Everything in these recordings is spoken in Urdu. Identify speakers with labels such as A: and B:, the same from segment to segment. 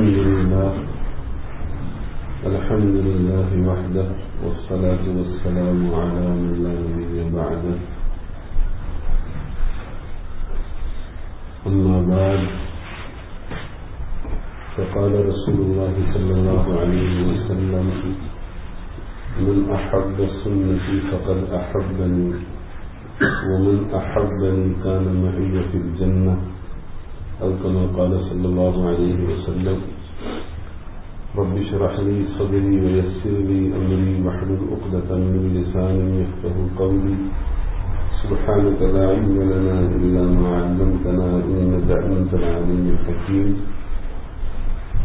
A: الحمد لله. الحمد لله وحده والصلاة والسلام على من لا نبي بعده. أما بعد فقال رسول الله صلى الله عليه وسلم من أحب السنة فقد أحبني ومن أحبني كان معي في الجنة. أو كما قال صلى الله عليه وسلم رب اشرح لي صدري ويسر لي أمري واحلل عقدة من لساني يفقه قولي. سبحانك لا علم لنا إلا ما علمتنا إنك أنت العليم الحكيم.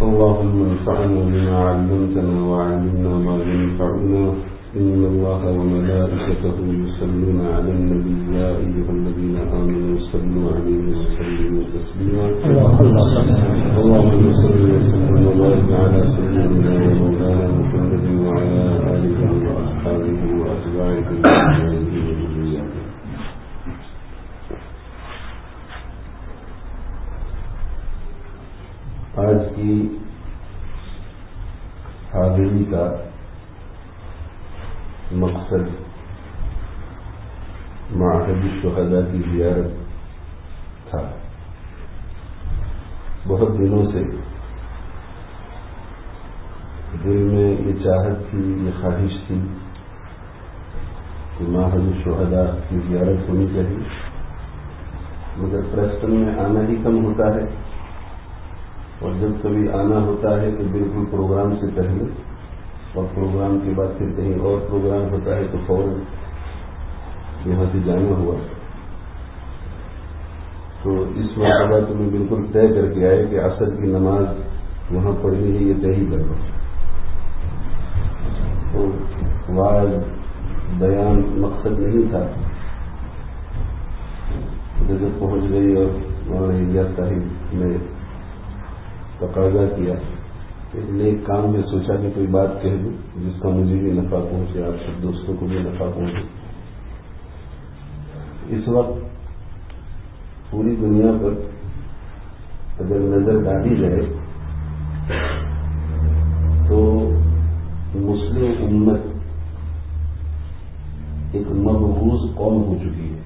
A: اللهم انفعنا بما علمتنا وعلمنا ما ينفعنا. إن الله وملائكته يصلون على النبي يا أيها الذين آمنوا صلوا عليه وسلموا تسليما. اللهم صل وسلم وبارك على سيدنا ومولانا محمد وعلى آله وأصحابه وأتباعه وذريته آج کی حاضری کا مقصد معاہد شہدا کی زیارت تھا۔ بہت دنوں سے دل میں یہ چاہت تھی، یہ خواہش تھی کہ معاہد شہدا کی زیارت ہونی چاہیے۔ مگر پرسٹن میں آنا ہی کم ہوتا ہے اور جب کبھی آنا ہوتا ہے تو بالکل پروگرام سے پہلے اور پروگرام کے بعد پھر کہیں اور پروگرام ہوتا ہے تو فوراً یہاں سے جانا ہوا۔ تو اس مرتبہ تو میں بالکل طے کر کے آئے کہ اصل کی نماز وہاں پڑھنی ہے، یہ طے ہی کر لو تو واض بیان مقصد نہیں تھا۔ جب پہنچ گئی اور مولانا الیاس صاحب نے تقاضا کیا۔ نیک کام میں سوچا کہ کوئی بات کہہ دوں جس کا مجھے بھی نفع پہنچے، آپ سب دوستوں کو بھی نفع پہنچے۔ اس وقت پوری دنیا پر اگر نظر ڈالی جائے تو مسلم امت ایک مبوض قوم ہو چکی ہے۔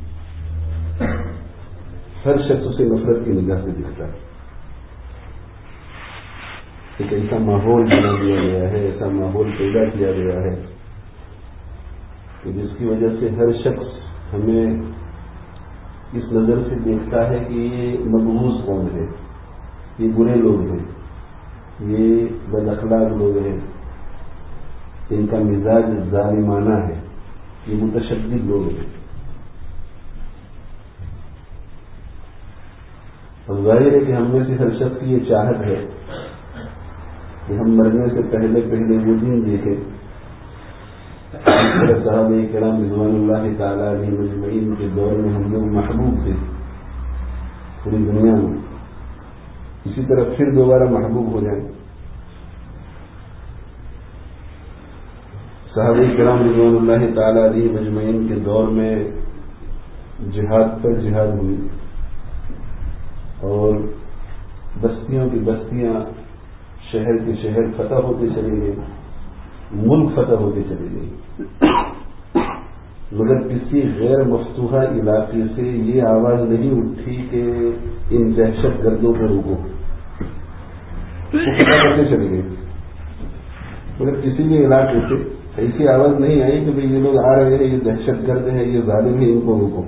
A: ہر شخص سے نفرت کی نگاہ سے دکھتا ہے۔ ایک ایسا ماحول بنا دیا گیا ہے، ایسا ماحول پیدا کیا گیا ہے۔ کہ جس کی وجہ سے ہر شخص ہمیں اس نظر سے دیکھتا ہے کہ یہ مقبوض قوم ہے، یہ برے لوگ ہیں، یہ بد اخلاق لوگ ہیں۔ ان کا مزاج ظالمانہ ہے، یہ متشدد لوگ ہیں۔ اور ظاہر ہے کہ ہم میں سے ہر شخص کی یہ چاہت ہے کہ ہم مرنے سے پہلے پہلے وہ دن دیکھیں۔ صاحب کرام رضوان اللہ تعالیٰ علیہ مجمعین کے دور میں ہم لوگ محبوب تھے۔ پوری دنیا میں۔ اسی طرح پھر دوبارہ محبوب ہو جائیں۔ صحابہ کرام رضوان اللہ تعالیٰ علیہ مجمعین کے دور میں جہاد پر جہاد ہوئی۔ اور بستیوں کی بستیاں شہر کے شہر فتح ہوتے چلے گئے ملک فتح ہوتے چلے گئے مگر کسی غیر مفتوحہ علاقے سے یہ آواز نہیں اٹھی کہ ان دہشت گردوں کو روکو فتح کرتے چلے گئے مگر کسی بھی علاقے سے ایسی آواز نہیں آئی کہ بھائی یہ لوگ آ رہے ہیں، یہ دہشت گرد ہیں، یہ ظالم ہیں، ان کو روکو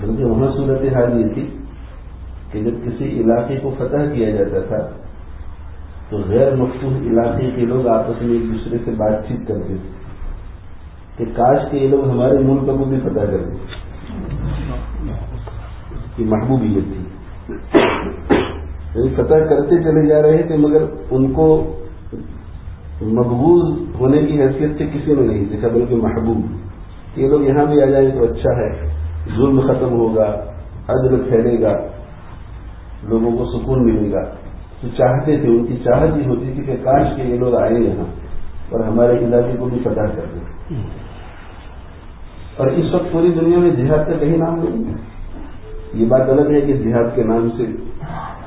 A: بلکہ وہاں صورت حال یہ تھی کہ جب کسی علاقے کو فتح کیا جاتا تھا، تو غیر مفتوح علاقے کے لوگ آپس میں ایک دوسرے سے بات چیت کرتے تھے کہ کاش کے یہ لوگ ہمارے ملک کو بھی فتح کر دیں۔ کی محبوبیت تھی۔ یعنی فتح کرتے چلے جا رہے تھے، مگر ان کو مقبوض ہونے کی حیثیت سے کسی نے نہیں دیکھا، بلکہ محبوب۔ یہ لوگ یہاں بھی آ جائیں تو اچھا ہے، ظلم ختم ہوگا، عدل پھیلے گا۔ لوگوں کو سکون ملے گا۔ تو چاہتے تھے، ان کی چاہت ہی ہوتی تھی کہ کاش کے یہ لوگ آئے یہاں اور ہمارے علاقے کو بھی فتح کر دیں۔ اور اس وقت پوری دنیا میں جہاد کا کہیں نام نہیں ہے۔ یہ بات الگ ہے کہ جہاد کے نام سے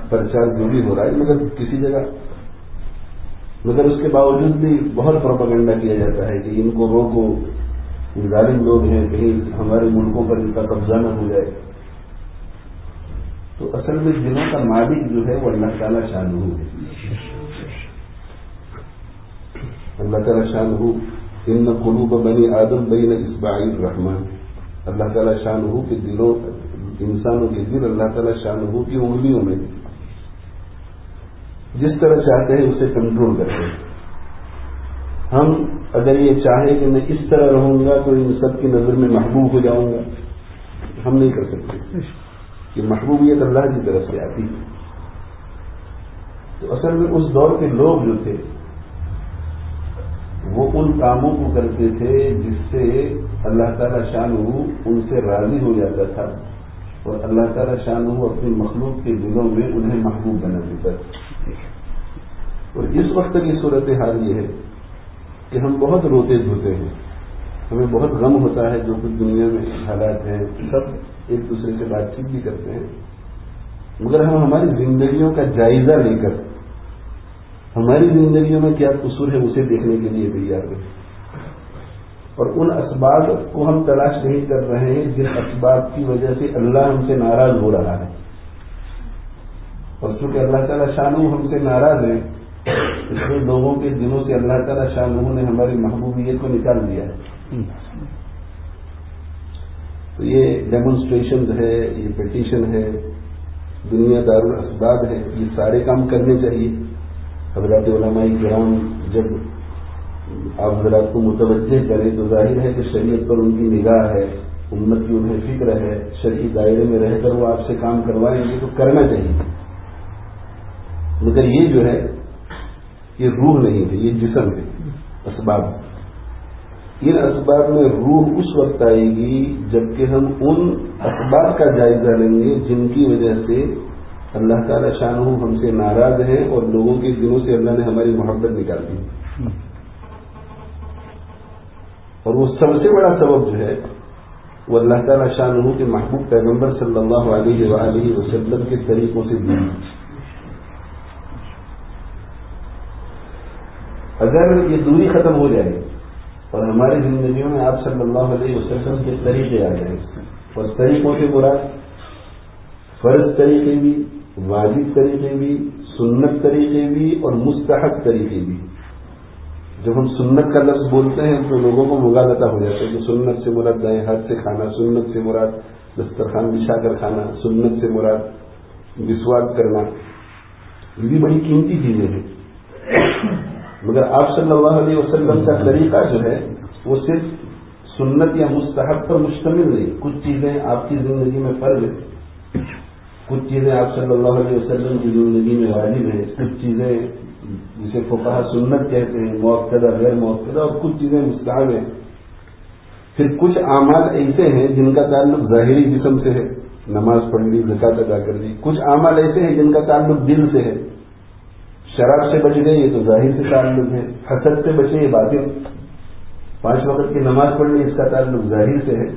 A: پرچار جو بھی ہو رہا ہے، مگر کسی جگہ۔ مگر اس کے باوجود بھی بہت پروپگنڈا کیا جاتا ہے کہ ان کو روکو ظالم لوگ ہیں، کہیں ہمارے ملکوں پر ان کا قبضہ نہ ہو جائے۔ تو اصل میں دنوں کا مالک جو ہے وہ اللہ تعالیٰ شان ہو اللہ تعالیٰ شان ہو ان قلوب بنی آدم بین اسباعی الرحمان اللہ تعالیٰ شان ہو کہ دلوں، انسانوں کے دل اللہ تعالیٰ شان ہو کی انگلیوں میں۔ جس طرح چاہتے ہیں اسے کنٹرول کرتے ہیں۔ ہم اگر یہ چاہیں کہ میں اس طرح رہوں گا تو ان سب کی نظر میں محبوب ہو جاؤں گا۔ ہم نہیں کر سکتے۔ کہ محبوبیت اللہ کی طرف سے آتی ہے۔ تو اصل میں اس دور کے لوگ جو تھے، وہ ان کاموں کو کرتے تھے جس سے اللہ تعالی شان ان سے راضی ہو جاتا تھا اور اللہ تعالی شان اپنی مخلوق کے دلوں میں انہیں محبوب بنا دیتا تھا۔ اور اس وقت کی صورت حال یہ ہے کہ ہم بہت روتے دھوتے ہیں۔ ہمیں بہت غم ہوتا ہے جو کچھ دنیا میں حالات ہیں، سب ایک دوسرے سے بات چیت بھی کرتے ہیں۔ مگر ہم ہماری زندگیوں کا جائزہ لے کر، ہماری زندگیوں میں کیا قصور ہے اسے دیکھنے کے لیے تیار ہیں۔ اور ان اسباب کو ہم تلاش نہیں کر رہے ہیں، جن اسباب کی وجہ سے اللہ ہم سے ناراض ہو رہا ہے۔ اور چونکہ اللہ تعالیٰ شانو ہم سے ناراض ہیں، اس لیے لوگوں کے دنوں سے اللہ تعالیٰ شاہ نے ہماری محبوبیت کو نکال دیا ہے۔ تو یہ ڈیمونسٹریشن ہے، یہ پٹیشن ہے، دنیا دار اسباب ہے، یہ سارے کام کرنے چاہیے۔ حضرات علماء کرام جب آپ حضرات کو متوجہ کریں تو ظاہر ہے کہ شریعت پر ان کی نگاہ ہے، امت کی انہیں فکر ہے، شرعی دائرے میں رہ کر وہ آپ سے کام کروائیں گے تو کرنا چاہیے۔ مگر یہ جو ہے، یہ روح نہیں ہے، یہ جسم ہے، اسباب۔ ان اسباب میں روح اس وقت آئے گی جبکہ ہم ان اسباب کا جائزہ لیں گے جن کی وجہ سے اللہ تعالی شاہ ہم سے ناراض ہیں اور لوگوں کے دلوں سے اللہ نے ہماری محبت نکال دی۔ اور وہ سب سے بڑا سبب جو ہے وہ اللہ تعالی شاہ کے محبوب پیغمبر صلی اللہ علیہ وآلہ وسلم کے طریقوں سے دی۔ اگر یہ دوری ختم ہو جائے اور ہماری زندگیوں میں آپ صلی اللہ علیہ وسلم کے طریقے آ جائیں اور طریقوں کے مراد فرض طریقے بھی، واجب طریقے بھی، سنت طریقے بھی اور مستحق طریقے بھی۔ جب ہم سنت کا لفظ بولتے ہیں تو لوگوں کو مغالتا ہو جاتا ہے کہ سنت سے مراد دائیں ہاتھ سے کھانا، سنت سے مراد دسترخوان بچھا کر کھانا، سنت سے مراد وشواس کرنا۔ یہ بھی بڑی قیمتی چیزیں ہیں۔ مگر آپ صلی اللہ علیہ وسلم کا طریقہ جو ہے، وہ صرف سنت یا مستحق پر مشتمل نہیں، کچھ چیزیں آپ کی زندگی میں فرض ہیں۔ کچھ چیزیں آپ صلی اللہ علیہ وسلم کی زندگی میں واجب ہیں، کچھ چیزیں جسے فقہ سنت کہتے ہیں موقع غیر موقع اور کچھ چیزیں مستحب ہیں۔ پھر کچھ اعمال ایسے ہیں جن کا تعلق ظاہری جسم سے ہے، نماز پڑھ لی زکات ادا کر لی کچھ اعمال ایسے ہیں جن کا تعلق دل سے ہے۔ شراب سے بچ گئے، یہ تو ظاہر سے تعلق ہے۔ حسد سے بچے، یہ باطن پانچ وقت کی نماز پڑھنی اس کا تعلق ظاہر سے ہے۔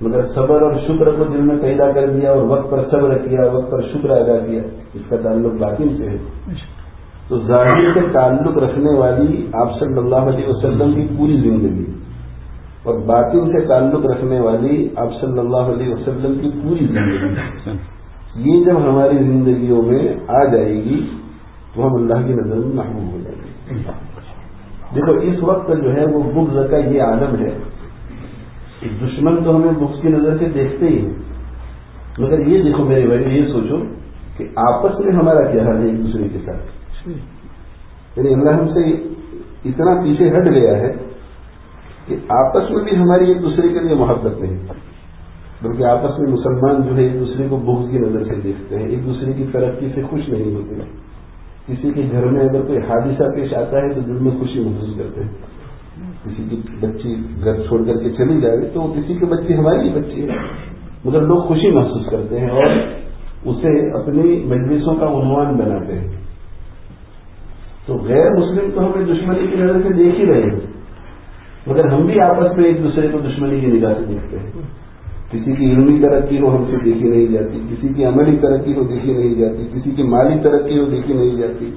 A: مگر صبر اور شکر کو دل میں پیدا کر دیا اور وقت پر صبر کیا، وقت پر شکر ادا کیا، اس کا تعلق باطن سے ہے۔ تو ظاہر سے تعلق رکھنے والی آپ صلی اللہ علیہ وسلم کی پوری زندگی، اور باطن سے تعلق رکھنے والی آپ صلی اللہ علیہ وسلم کی پوری زندگی۔ یہ جب ہماری زندگیوں میں آ جائے گی تو ہم اللہ کی نظر میں محبوب ہو جائیں گے۔ دیکھو، اس وقت جو ہے وہ بغض کا یہ عالم ہے دشمن تو ہمیں بغض کی نظر سے دیکھتے ہی ہیں۔ مگر یہ دیکھو میرے بھائی، یہ سوچو کہ آپس میں ہمارا کیا حال ہے ایک دوسرے کے ساتھ؟ یعنی اللہ ہم سے اتنا پیچھے ہٹ گیا ہے کہ آپس میں بھی ہماری ایک دوسرے کے لیے محبت نہیں۔ بلکہ آپس میں مسلمان جو ہے ایک دوسرے کو بغض کی نظر سے دیکھتے ہیں، ایک دوسرے کی ترقی سے خوش نہیں ہوتے۔ کسی کے گھر میں اگر کوئی حادثہ پیش آتا ہے تو دل میں خوشی محسوس کرتے ہیں۔ کسی کی بچی گھر چھوڑ کر کے چلی جائے تو کسی کی بچی ہماری بچی ہے۔ مگر لوگ خوشی محسوس کرتے ہیں اور اسے اپنی مجلسوں کا عنوان بناتے ہیں۔ تو غیر مسلم تو ہمیں دشمنی کی نظر سے دیکھ ہی رہے ہیں۔ مگر ہم بھی آپس میں ایک دوسرے کو دشمنی کی نگاہ سے دیکھتے ہیں۔ کسی کی علمی ترقی ہو ہم سے دیکھی نہیں جاتی، کسی کی عملی ترقی ہو دیکھی نہیں جاتی، کسی کی مالی ترقی ہو دیکھی نہیں جاتی،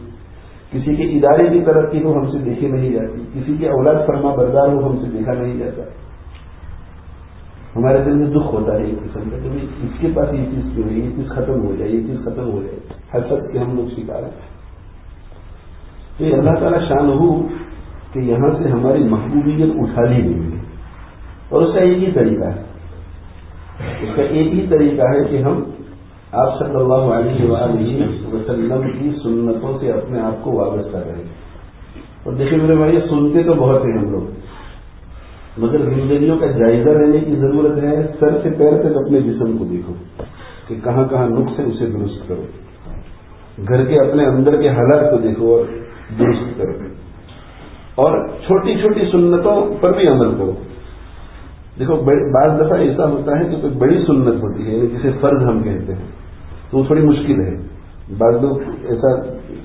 A: کسی کے ادارے کی ترقی ہو ہم سے دیکھی نہیں جاتی، کسی کے اولاد فرما بردار ہو ہم سے دیکھا نہیں جاتا۔ ہمارے دل میں دکھ ہوتا ہے ایک قسم کا کہ اس کے پاس یہ چیز کیوں ہے یہ چیز ختم ہو جائے، یہ چیز ختم ہو جائے۔ حسد کے ہم لوگ شکار ہیں۔ تو یہ اللہ تعالیٰ شان ہو کہ یہاں سے ہماری محبوبیت اٹھا لی نہیں ہے۔ اور اس کا ایک ہی طریقہ ہے۔ اس کا ایک ہی طریقہ ہے کہ ہم آپ صلی اللہ علیہ وآلہ وسلم کی سنتوں سے اپنے آپ کو وابستہ کریں اور دیکھیں میرے بھائی سنتے تو بہت ہیں ہم لوگ۔ مگر زندگیوں کا جائزہ لینے کی ضرورت ہے، سر سے پیر تک اپنے جسم کو دیکھو کہ کہاں کہاں نقص ہے، اسے درست کرو۔ گھر کے اپنے اندر کے حالات کو دیکھو اور درست کرو۔ اور چھوٹی چھوٹی سنتوں پر بھی عمل کرو۔ دیکھو بعض دفعہ ایسا ہوتا ہے کہ کوئی بڑی سنت ہوتی ہے، جسے فرض ہم کہتے ہیں، تو وہ تھوڑی مشکل ہے۔ بعض لوگ ایسا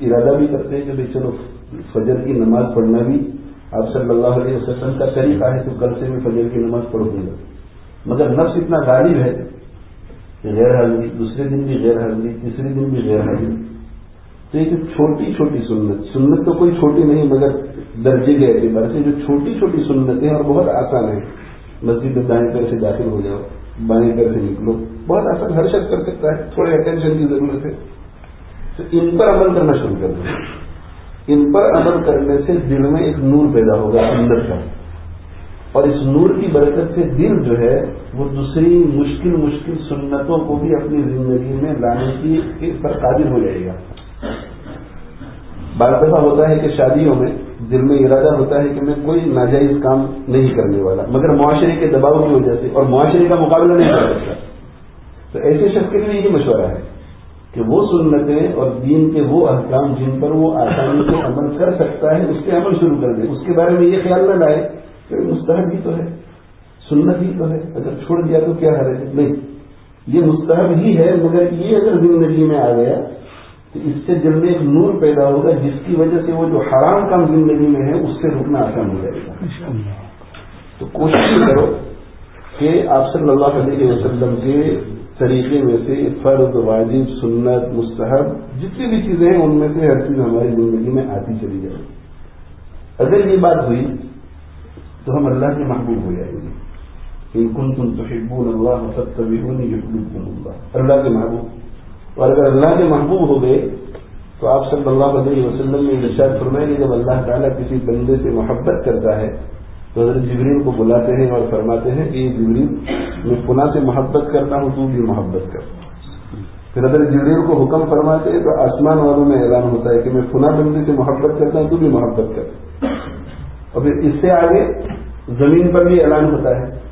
A: ارادہ بھی کرتے ہیں کہ بھائی چلو، فجر کی نماز پڑھنا بھی آپ صلی اللہ علیہ وسلم کا طریقہ ہے، تو کل سے میں فجر کی نماز پڑھوں گا مگر نفس اتنا غالب ہے کہ غیر حاضری، دوسرے دن بھی غیر حاضری، تیسرے دن بھی غیر حاضری۔ تو ایک چھوٹی چھوٹی سنت۔ سنت تو کوئی چھوٹی نہیں، مگر درجے کے اعتبار سے جو چھوٹی چھوٹی سنتیں اور بہت آسان ہیں۔ مسجد میں دائیں کر سے داخل ہو جاؤ، بائیں کر سے نکلو۔ بہت آسان، ہر شخص کر سکتا ہے، تھوڑے اٹینشن کی ضرورت ہے۔ تو ان پر عمل کرنا شروع کر دیں ان پر عمل کرنے سے دل میں ایک نور پیدا ہوگا، اندر کا۔ اور اس نور کی برکت سے دل جو ہے، وہ دوسری مشکل مشکل سنتوں کو بھی اپنی زندگی میں لانے کی پر قابل ہو جائے گا۔ بعض دفعہ ہوتا ہے کہ شادیوں میں دل میں ارادہ ہوتا ہے کہ میں کوئی ناجائز کام نہیں کرنے والا، مگر معاشرے کے دباؤ کی وجہ سے اور معاشرے کا مقابلہ نہیں کر سکتا۔ تو ایسے شخص کے لیے یہی مشورہ ہے کہ وہ سنتیں اور دین کے وہ احکام جن پر وہ آسانی سے عمل کر سکتا ہے، اس پہ عمل شروع کر دے۔ اس کے بارے میں یہ خیال نہ لائے کہ مستحب ہی تو ہے، سنت ہی تو ہے، اگر چھوڑ دیا تو کیا حرج نہیں، یہ مستحب ہی ہے، مگر یہ اگر زندگی میں آ گیا تو اس سے دل میں ایک نور پیدا ہوگا جس کی وجہ سے وہ جو حرام کام زندگی میں ہے اس سے رکنا آسان ہو جائے گا۔ تو کوشش کرو کہ آپ صلی اللہ علیہ وسلم کے طریقے میں سے فرد واجب سنت مستحب جتنی بھی چیزیں ہیں ان میں سے ہر چیز ہماری زندگی میں آتی چلی جائے۔ اگر یہ بات ہوئی تو ہم اللہ کے محبوب ہو جائیں گے۔ ان کن تم تو اللہ اللہ۔ اللہ کے محبوب۔ اور اگر اللہ کے محبوب ہو گئے تو آپ صلی اللہ علیہ وسلم نے ارشاد فرمائے کہ جب اللہ تعالیٰ کسی بندے سے محبت کرتا ہے تو حضرت جبریل کو بلاتے ہیں اور فرماتے ہیں کہ جبریل، میں پناہ سے محبت کرتا ہوں، تو بھی محبت کر۔ پھر حضرت جبریل کو حکم فرماتے ہیں تو آسمان والوں میں اعلان ہوتا ہے کہ میں پناہ بندے سے محبت کرتا ہوں، تو بھی محبت کر۔ اور پھر اس سے آگے زمین پر بھی اعلان ہوتا ہے۔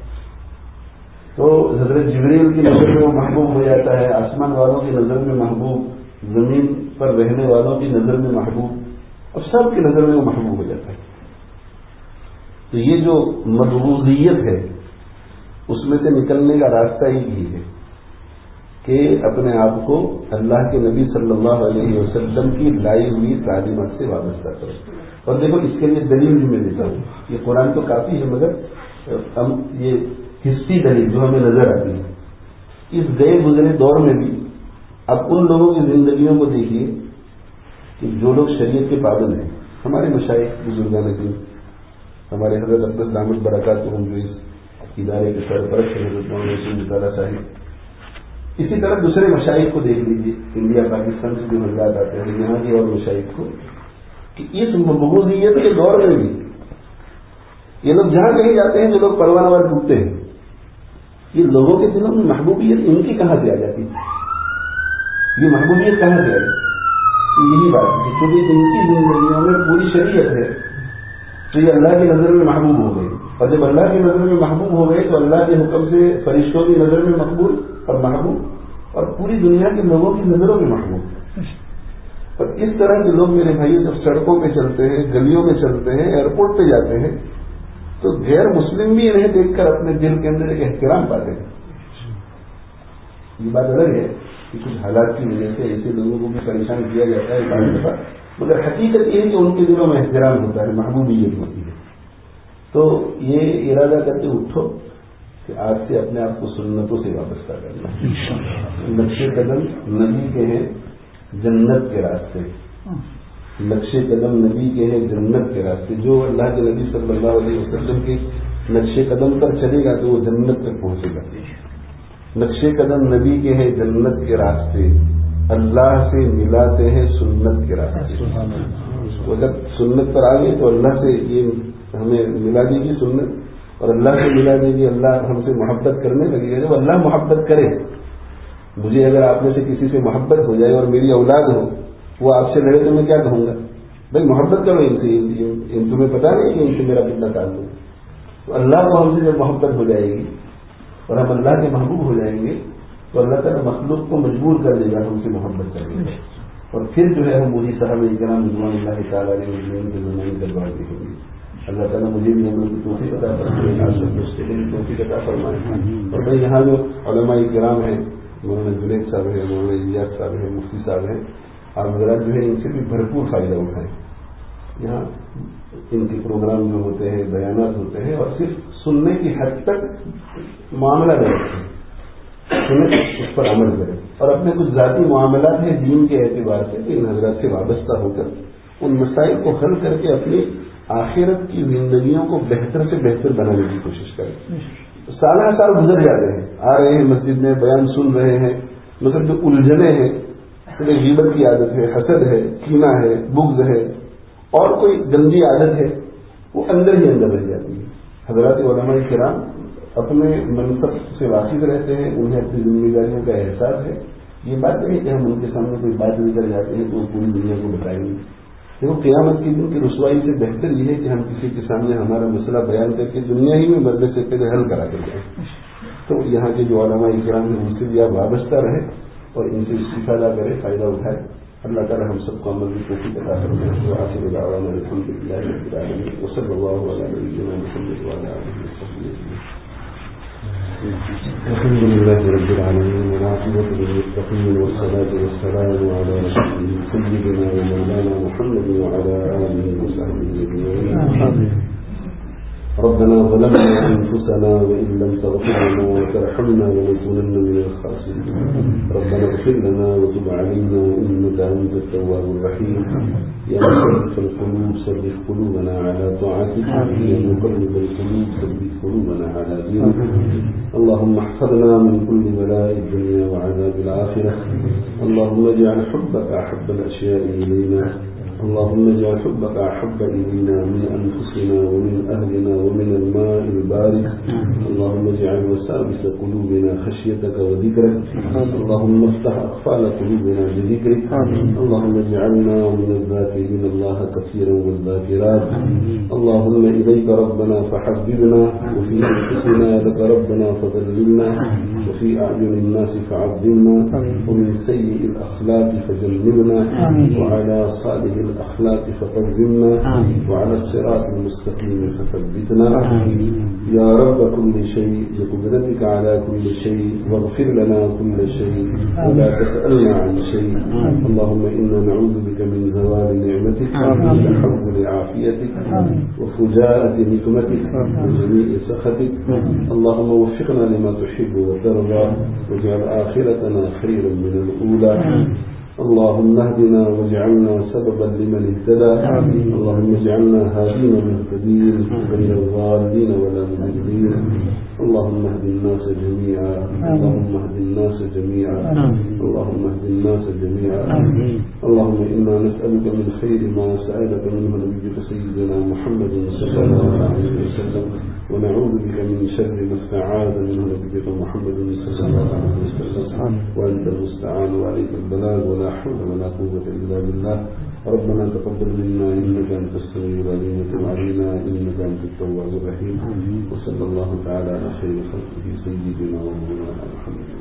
A: تو حضرت جبریل کی نظر میں وہ محبوب ہو جاتا ہے، آسمان والوں کی نظر میں محبوب، زمین پر رہنے والوں کی نظر میں محبوب، اور سب کی نظر میں وہ محبوب ہو جاتا ہے۔ تو یہ جو مضبوطیت ہے، اس میں سے نکلنے کا راستہ ایک ہی ہے کہ اپنے آپ کو اللہ کے نبی صلی اللہ علیہ وسلم کی لائی ہوئی تعلیمات سے وابستہ کرو۔ اور دیکھو، اس کے لیے دلیل بھی میں دیتا ہوں۔ یہ قرآن تو کافی ہے، مگر ہم یہ حصی دلیل جو ہمیں نظر آتی ہے۔ اس گئے گزرے دور میں بھی اب ان لوگوں کی زندگیوں کو دیکھیے کہ جو لوگ شریعت کے پابند ہیں، ہمارے مشاہد بزرگان کی ہمارے حضرت عبد دامد برکات ہم جو اس ادارے کے سرپرست حضرت مطالعہ صاحب، اسی طرح دوسرے مشاہد کو دیکھ لیجیے، انڈیا، پاکستان سے جو حضرات آتے ہیں یہاں کے اور مشاہد کو، کہ اس مقبوضیت کے دور میں بھی یہ لوگ جہاں کہیں جاتے ہیں، جو لوگ پروانہ وار ڈوبتے ہیں۔ یہ لوگوں کے دلوں میں محبوبیت ان کی کہاں سے آ جاتی یہ محبوبیت کہاں سے آئی یہی بات ہے کیونکہ ان کی زندگیوں میں پوری شریعت ہے، تو یہ اللہ کی نظر میں محبوب ہو گئے۔ اور جب اللہ کی نظر میں محبوب ہو گئے، تو اللہ کے حکم سے فرشتوں کی نظر میں مقبول اور محبوب، اور پوری دنیا کے لوگوں کی نظروں میں محبوب۔ اور اس طرح کے لوگ میرے بھائی جب سڑکوں پہ چلتے ہیں، گلیوں میں چلتے ہیں، ایئرپورٹ پہ جاتے ہیں تو غیر مسلم بھی انہیں دیکھ کر اپنے دل کے اندر ایک احترام پاتے ہیں یہ بات الگ ہے کہ کچھ حالات کی وجہ سے ایسے لوگوں کو بھی پریشان کیا جاتا ہے۔ بعض دفعہ مگر حقیقت یہ ہے کہ ان کے دلوں میں احترام ہوتا ہے محبوبیت ہوتی ہے۔ تو یہ ارادہ کر کے اٹھو کہ آج سے اپنے آپ کو سنتوں سے وابستہ کرنا نقش قدم نبی کے ہیں جنت کے راستے۔ نقش قدم نبی کے ہیں جنت کے راستے۔ جو اللہ کے نبی صلی اللہ علیہ وسلم کے نقش قدم پر چلے گا تو وہ جنت تک پہنچے گا۔ نقش قدم نبی کے ہیں جنت کے راستے۔ اللہ سے ملاتے ہیں سنت کے راستے۔ وہ جب سنت پر آ گئی تو اللہ سے یہ ہمیں ملا دے گی سنت۔ اور اللہ سے ملا دے گی اللہ ہم سے محبت کرنے لگے گا۔ جب اللہ محبت کرے مجھے اگر آپ میں سے کسی سے محبت ہو جائے اور میری اولاد ہو وہ آپ سے لڑے تو میں کیا کہوں گا؟ بھائی محبت کرو ان سے تمہیں پتا نہیں کہ ان سے میرا کتنا تعلق ہے۔ تو اللہ کو ہم سے جب محبت ہو جائے گی اور ہم اللہ کے محبوب ہو جائیں گے تو اللہ تعالیٰ مخلوق کو مجبور کر دے گا ہم سے محبت کرنے کا اور پھر جو ہے ہم وہی صاحب اکرام رضوان اللہ تعالیٰ کے زمانے دربار دیکھیں گے اللہ تعالیٰ مجھے بھی لوگ کی توفیق عطا فرمائے۔ توفیق عطا فرمائے۔ اور بھائی یہاں جو علماء کرام ہیں مولانا جنید صاحب ہیں مولانا الیاس صاحب ہیں مفتی صاحب ہیں آپ حضرات جو ہے ان سے بھی بھرپور فائدہ اٹھائیں یہاں ان کے پروگرام جو ہوتے ہیں، بیانات ہوتے ہیں، اور صرف سننے کی حد تک معاملہ نہیں رکھیں سنیں اس پر عمل کریں۔ اور اپنے کچھ ذاتی معاملات ہیں دین کے اعتبار سے ان حضرات سے وابستہ ہو کر۔ ان مسائل کو حل کر کے اپنی آخرت کی زندگیوں کو بہتر سے بہتر بنانے کی کوشش کریں۔ سالہ سال گزر جاتے ہیں۔ آ رہے ہیں مسجد میں، بیان سن رہے ہیں۔ مطلب جو الجھنے ہیں غیبت کی عادت ہے، حسد ہے کینا ہے، بغض ہے، اور کوئی گندی عادت ہے، وہ اندر ہی اندر رہ جاتی ہے۔ حضرات علماء کرام اپنے منصب سے واقف رہتے ہیں، انہیں اپنی ذمہ داریوں کا احساس ہے۔ یہ بات نہیں کہ ہم ان کے سامنے کوئی بات لے کر جاتے ہیں تو وہ پوری دنیا کو بتائیں گے۔ دیکھو، قیامت کے دن کی رسوائی سے بہتر یہ ہے کہ ہم کسی کے سامنے ہمارا مسئلہ بیان کر کے دنیا ہی میں مرنے سے پہلے حل کرا کر جائیں۔ تو یہاں کے جو علماء اکرام ہیں، ان سے بھی آپ وابستہ رہے اور ان سے استفادہ کرے، فائدہ اٹھائے۔ اللہ تعالیٰ ہم سب کو عمل کی کوشش ادا کرتے ہیں الحمد للہ اللہ علیہ الحمد لله رب العالمين والعاقبة للمتقين والصلاة والسلام على سيدنا ومولانا محمد وعلى آله وصحبه أجمعين ربنا ظلمنا أنفسنا وإن لم تغفر لنا وترحمنا لنكونن من الخاسرين. ربنا اغفر لنا وتب علينا إنك أنت التواب الرحيم. يا مصرف القلوب صرف قلوبنا على طاعتك يا مقلب القلوب ثبت قلوبنا على دينك. اللهم احفظنا من كل بلاء الدنيا وعذاب الآخرة. اللهم اجعل حبك أحب الأشياء إلينا. اللهم اجعل حبك أحب إلينا من أنفسنا ومن أهلنا ومن الماء البارد. اللهم اجعل وسابس قلوبنا خشيتك وذكرك. اللهم افتح أقفال قلوبنا بذكرك. اللهم اجعلنا من الذاكرين الله كثيرا والذاكرات. اللهم إليك ربنا فحببنا وفي أنفسنا لك ربنا فذللنا وفي أعين الناس فعظمنا ومن سيء الأخلاق فجنبنا وعلى صالح الأخلاق فقدمنا وعلى الصراط المستقيم فثبتنا. يا رب كل شيء بقدرتك على كل شيء واغفر لنا كل شيء ولا تسألنا عن شيء. اللهم إنا نعوذ بك من زوال نعمتك وتحول عافيتك وفجاءة نكمتك وجميع سخطك. اللهم وفقنا لما تحب وترضى واجعل آخرتنا خيرا من الأولى. اللهم اهدنا واجعلنا سببا لمن اهتدى. اللهم اجعلنا هادين مهتدين غير الضالين ولا مضلين. اللهم اهد الناس جميعا. اللهم اهد الناس جميعا. اللهم الناس جميعا. اللهم إنا نسألك من خير ما سألك منه نبيك سيدنا محمد صلى الله عليه وسلم ونعوذ بك من شر ما استعاذ منه نبيك محمد صلى الله عليه وسلم. وأنت المستعان وعليك البلاغ ولا حول ولا قوة إلا بالله. ربنا تقبل منا إنك أنت السميع العليم وتب علينا إنك أنت التواب الرحيم. وصلى الله تعالى على خير خلقه سيدنا ومولانا محمد.